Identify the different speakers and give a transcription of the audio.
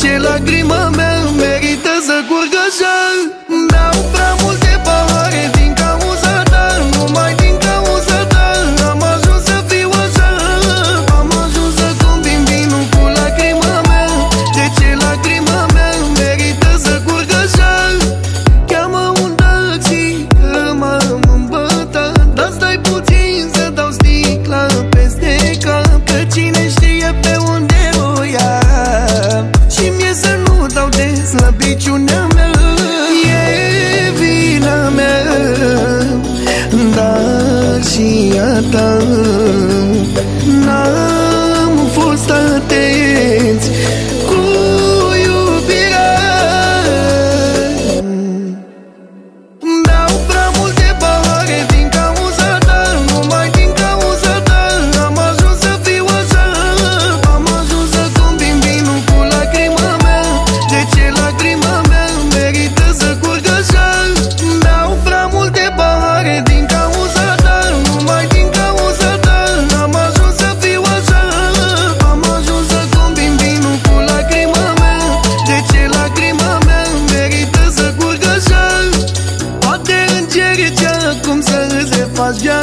Speaker 1: ce lagrima mea merită să curgă așa Beau prea multe pahare din cauza ta Numai din cauza ta Am ajuns să fiu așa. Am ajuns să combin vinul cu lacrima mea De ce lacrima mea merită să curgă așa Cheamă un taxi că m-am îmbătat Dar stai puțin să dau sticla peste cap Că cine știe pe unde slăbiciunea mea. E vina mea Dar și a ta pas bien